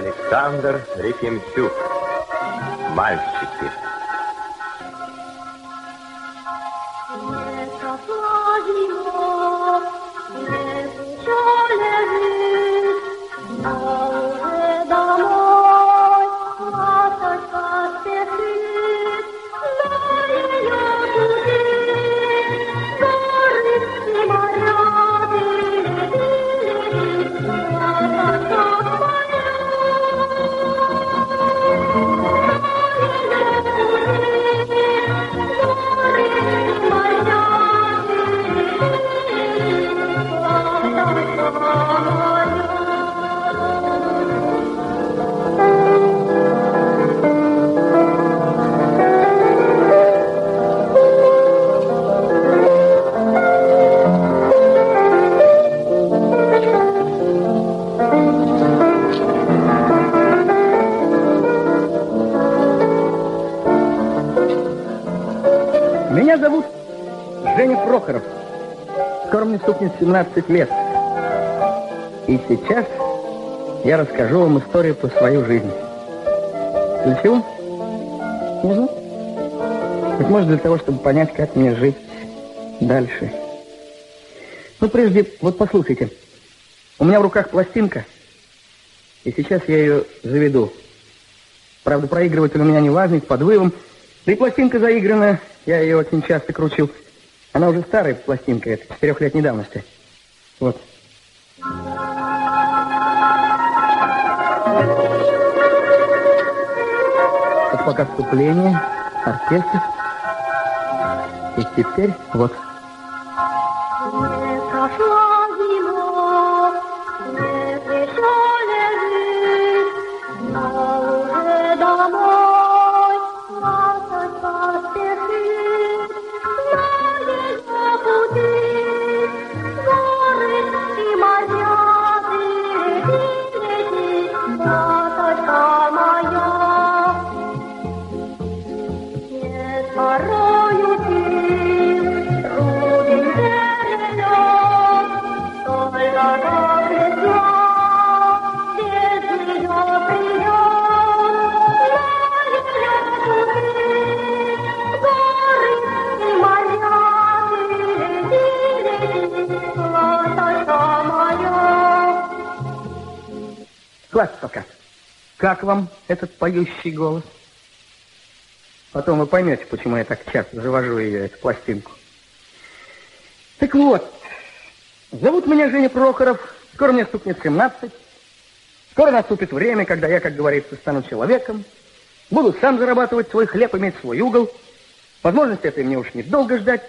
Александр Рефимчук. Мальчики. Стукнет 17 лет. И сейчас я расскажу вам историю про свою жизнь. Для чего? Не знаю. Быть может, для того, чтобы понять, как мне жить дальше. Ну, прежде, вот послушайте. У меня в руках пластинка, и сейчас я ее заведу. Правда, проигрыватель у меня не важный, с подвывом. Да и пластинка заиграна, я ее очень часто кручу. Она уже старая пластинка, это четырехлетней давности. Вот. Это пока вступление, оркестр. И теперь вот. Хватит пока. Как вам этот поющий голос? Потом вы поймете, почему я так часто завожу ее, эту пластинку. Так вот, зовут меня Женя Прохоров, скоро мне стукнет 17. Скоро наступит время, когда я, как говорится, стану человеком, буду сам зарабатывать свой хлеб, иметь свой угол. Возможности этой мне уж недолго ждать.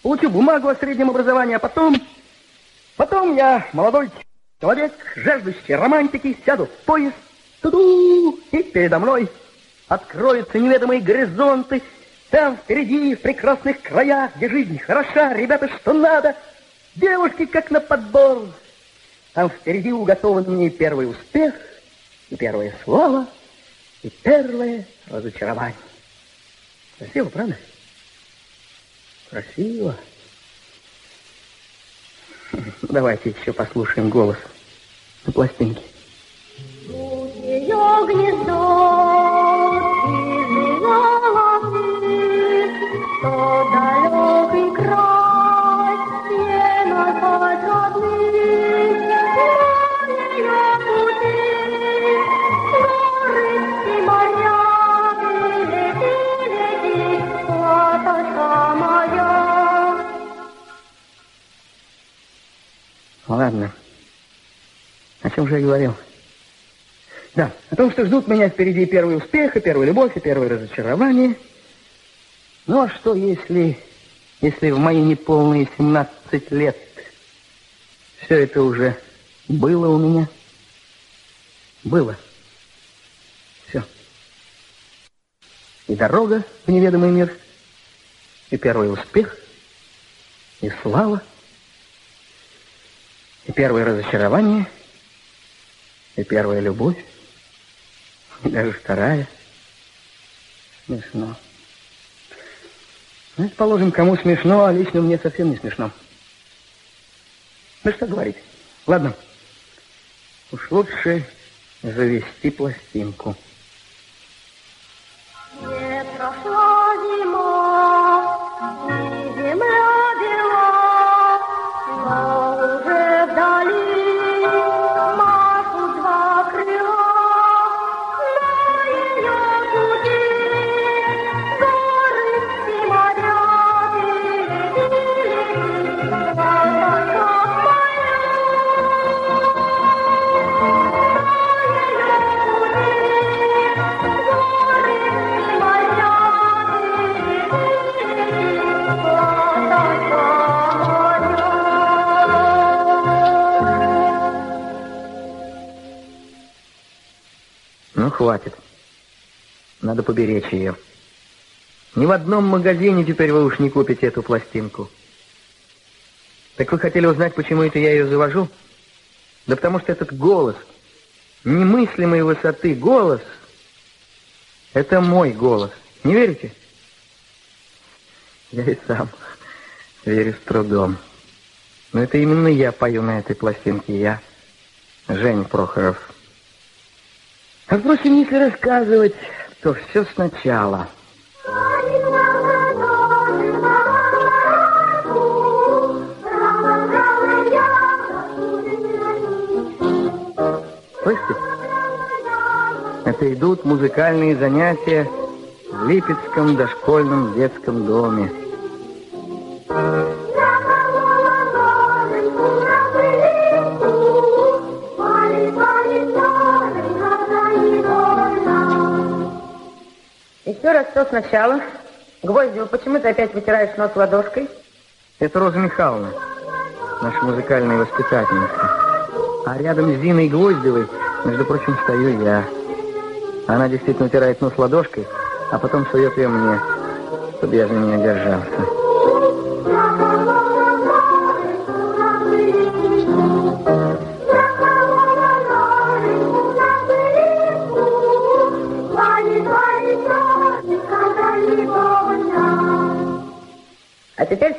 Получу бумагу о среднем образовании, а потом... Потом я молодой Человек, жаждущий романтики, сяду в поезд, туду, и передо мной откроются неведомые горизонты. Там впереди, в прекрасных краях, где жизнь хороша, ребята, что надо, девушки как на подбор. Там впереди уготован мне первый успех, и первое слово, и первое разочарование. Красиво, правда? Красиво. Давайте еще послушаем голос на пластинке. Гнездо Ладно. О чем же я говорил? Да, о том, что ждут меня впереди первый успех, и первая любовь, и первое разочарование. Ну, а что, если, если в мои неполные 17 лет все это уже было у меня? Было. Все. И дорога в неведомый мир, и первый успех, и слава, и первое разочарование, и первая любовь, и даже вторая. Смешно. Ну, положим, кому смешно, а лично мне совсем не смешно. Ну, что говорить. Ладно. Уж лучше завести пластинку. Хватит. Надо поберечь ее. Ни в одном магазине теперь вы уж не купите эту пластинку. Так вы хотели узнать, почему это я ее завожу? Да потому что этот голос, немыслимой высоты голос, это мой голос. Не верите? Я и сам верю с трудом. Но это именно я пою на этой пластинке. Я, Женя Прохоров. А впрочем, если рассказывать, то все сначала. Слышите? Это идут музыкальные занятия в Липецком дошкольном детском доме. Раз все сначала. Гвоздева, почему ты опять вытираешь нос ладошкой? Это Роза Михайловна, наша музыкальная воспитательница. А рядом с Зиной Гвоздевой, между прочим, стою я. Она действительно утирает нос ладошкой, а потом сует ее мне, чтобы я за нее держался.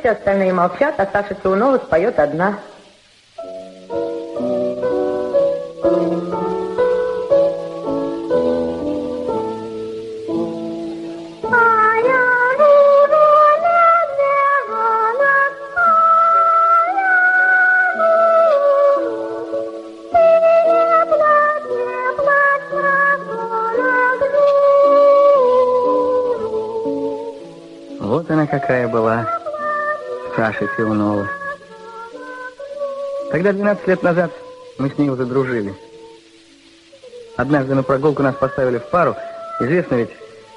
Все остальные молчат, а Саша Тиунова споет одна. Вот она какая была, Саша Филнова. Тогда 12 лет назад мы с ней уже дружили. Однажды на прогулку нас поставили в пару. Известно ведь,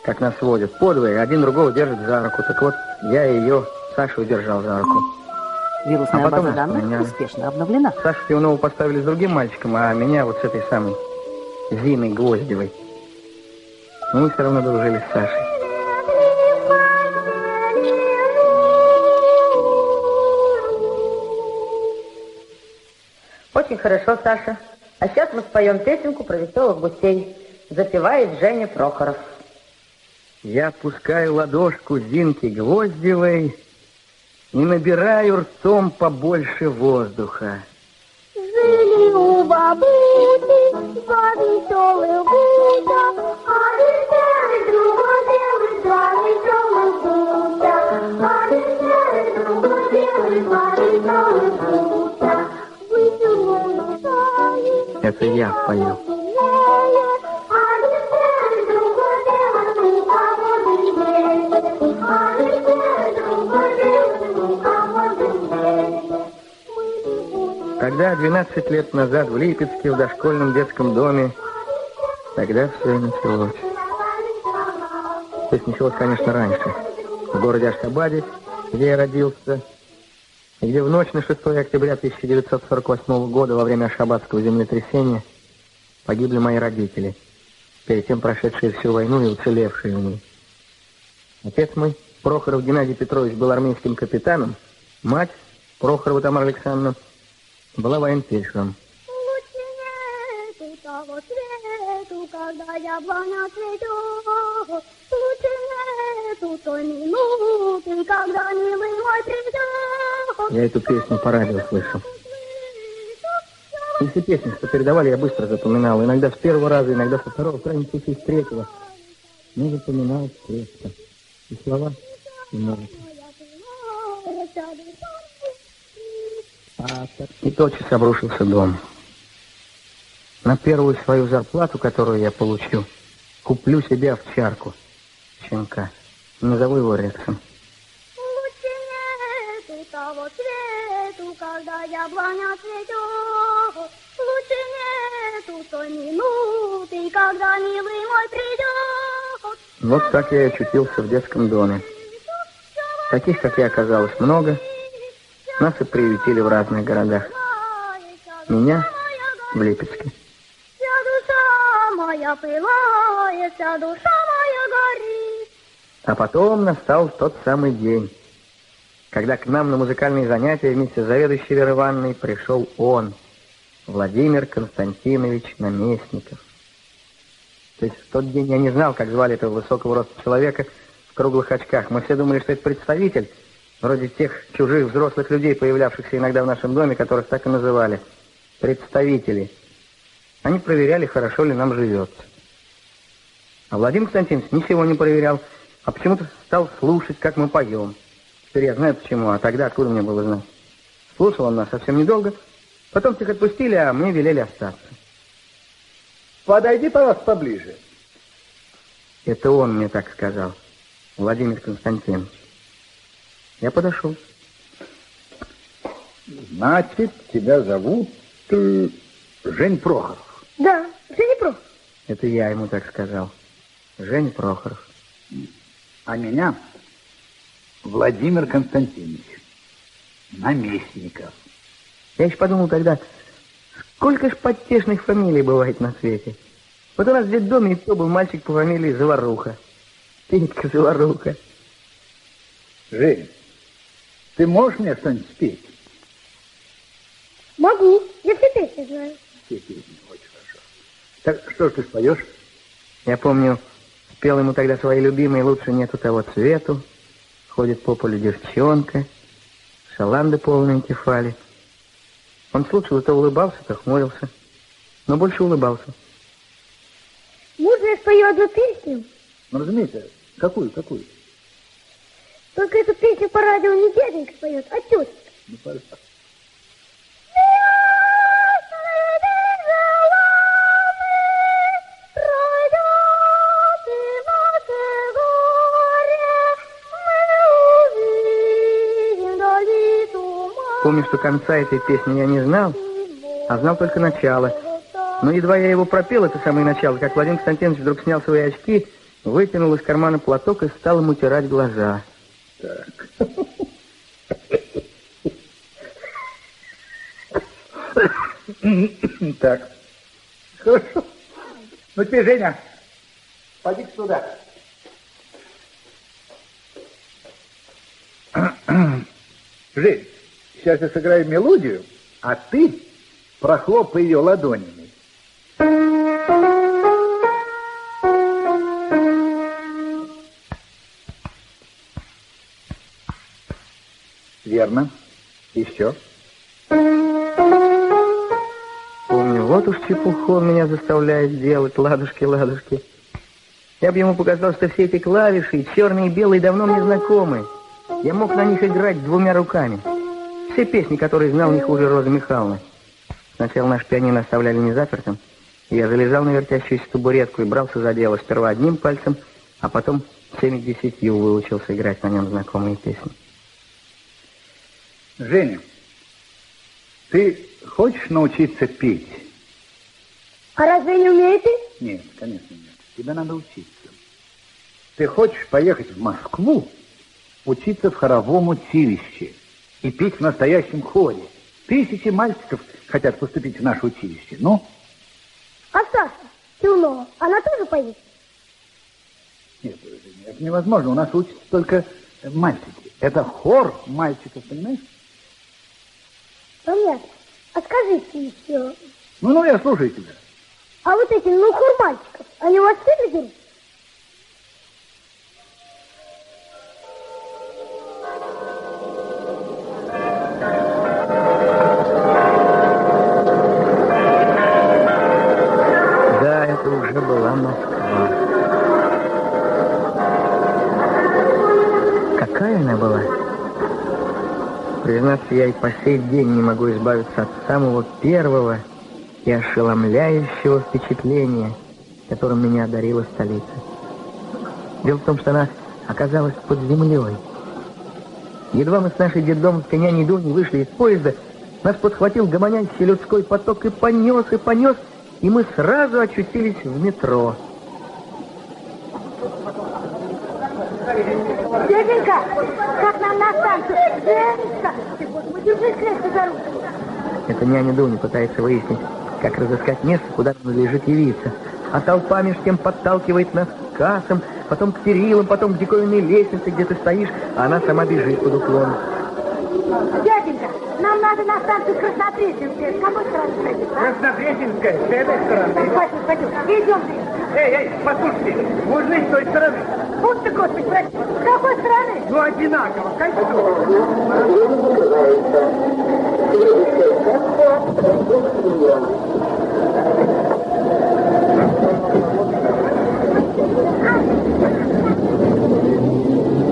как нас водят. Подвое, один другого держит за руку. Так вот, я ее, Сашу, держал за руку. Вирусная А потом база данных меня- успешно обновлена. Сашу Филнову поставили с другим мальчиком, а меня вот с этой самой Зиной Гвоздевой. Но мы все равно дружили с Сашей. Очень хорошо, Саша. А сейчас мы споем песенку про веселых гусей. Запевает Женя Прохоров. Я пускаю ладошку Зинки Гвоздевой и набираю ртом побольше воздуха. Жили у бабуси два веселых гуся, никого быстрее. Тогда, 12 лет назад, в Липецке, в дошкольном детском доме, тогда все началось. То есть началось, конечно, раньше. В городе Ашхабаде, где я родился, где в ночь на 6 октября 1948 года во время Ашхабадского землетрясения погибли мои родители, перед тем прошедшие всю войну и уцелевшие ней. Отец мой, Прохоров Геннадий Петрович, был армейским капитаном, мать, Прохорова Тамара Александровна, была военфельдшером. Я эту песню по радио слышал. И все песни, что передавали, я быстро запоминал. Иногда с первого раза, иногда со второго, в крайнем случае с третьего. Но запоминал крепко. И слова, и музыку. И тотчас обрушился дом. На первую свою зарплату, которую я получу, куплю себе овчарку, щенка. Назову его Рексом. Лучше нету того цвету, когда яблоня цветет. Нету той минуты, когда милый мой придет. Вот так я и очутился в детском доме. Таких, как я, оказалось много. Нас и приютили в разных городах. Меня в Липецке. Вся душа моя пылает, вся душа моя горит. А потом настал тот самый день, когда к нам на музыкальные занятия вместе с заведующей Верой Ивановной пришел он, Владимир Константинович Наместников. То есть в тот день я не знал, как звали этого высокого роста человека в круглых очках. Мы все думали, что это представитель, вроде тех чужих взрослых людей, появлявшихся иногда в нашем доме, которых так и называли. Представители. Они проверяли, хорошо ли нам живется. А Владимир Константинович ничего не проверял, а почему-то стал слушать, как мы поем. Теперь я знаю почему, а тогда откуда мне было знать? Слушал он нас совсем недолго, потом всех отпустили, а мне велели остаться. Подойди, пожалуйста, поближе. Это он мне так сказал, Владимир Константинович. Я подошел. Значит, тебя зовут э, Жень Прохоров. Да, Женя Прохор. Это я ему так сказал. Женя Прохоров. А меня Владимир Константинович. Наместников. Я еще подумал тогда, сколько ж подтешных фамилий бывает на свете. Вот у нас в детдоме и то был мальчик по фамилии Заваруха. Петька Заваруха. Жень, ты можешь мне что-нибудь спеть? Могу, я все песни знаю. Все песни очень хорошо. Так что ж ты споешь? Я помню, спел ему тогда свои любимые «Лучше нету того цвету», «Ходит по полю девчонка», «Шаланды полные кефали». Он слушал и то улыбался, то хмурился, но больше улыбался. Можно я спою одну песню? Ну, разумеется. Какую, какую? Только эту песню по радио не дяденька поет, а тетя. Ну, пожалуйста. Помню, что конца этой песни я не знал, а знал только начало. Но едва я его пропел, это самое начало, как Владимир Константинович вдруг снял свои очки, вытянул из кармана платок и стал ему утирать глаза. Так. Так. Хорошо. Ну теперь, Женя, поди сюда. Жень, сейчас я сыграю мелодию, а ты прохлопай ее ладонями. Верно. Еще. Помню, вот уж чепуху он меня заставляет делать, ладушки, ладушки. Я бы ему показал, что все эти клавиши, и черные и белые, давно мне знакомы. Я мог на них играть двумя руками. Все песни, которые знал не хуже Розы Михайловны. Сначала наш пианино оставляли незапертым, и я залезал на вертящуюся табуретку и брался за дело сперва одним пальцем, а потом всеми десятью выучился играть на нем знакомые песни. Женя, ты хочешь научиться петь? А разве не умеете? Нет, конечно нет. Тебе надо учиться. Ты хочешь поехать в Москву, учиться в хоровом училище и петь в настоящем хоре. Тысячи мальчиков хотят поступить в наше училище. Ну? А Саша Челнова, она тоже поет? Нет, это невозможно. У нас учатся только мальчики. Это хор мальчиков, понимаешь? Понятно. А скажите еще, Ну, ну, я слушаю тебя. а вот эти, ну, хор мальчиков, они у вас все дерутся? Признаться, я и по сей день не могу избавиться от самого первого и ошеломляющего впечатления, которым меня одарила столица. Дело в том, что она оказалась под землей. Едва мы с нашей детдомовской няней Дуней вышли из поезда, нас подхватил гомонящий людской поток и понес, и понес, и мы сразу очутились в метро. Дяденька, как нам на станцию? Господи, держись крепко за руку. Это няня Дуня пытается выяснить, как разыскать место, куда надлежит явиться. А толпа меж тем подталкивает нас к кассам, потом к перилам, потом к диковинной лестнице, где ты стоишь, а она сама бежит под уклон. Дяденька, нам надо на станцию Краснопресненская. С какой стороны пройти? а? Краснопресненская, с этой стороны. Хватит, пойдем. Идем. Эй, эй, послушайте, можно и с той стороны. Ты, господи, прости. С какой стороны? Ну, одинаково, кольцо.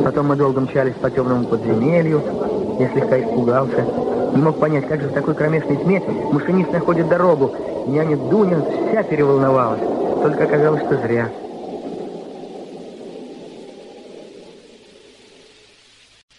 Потом мы долго мчались по темному подземелью. Я слегка испугался. Не мог понять, как же в такой кромешной тьме машинист находит дорогу. Няня Дуня вся переволновалась. Только оказалось, что зря.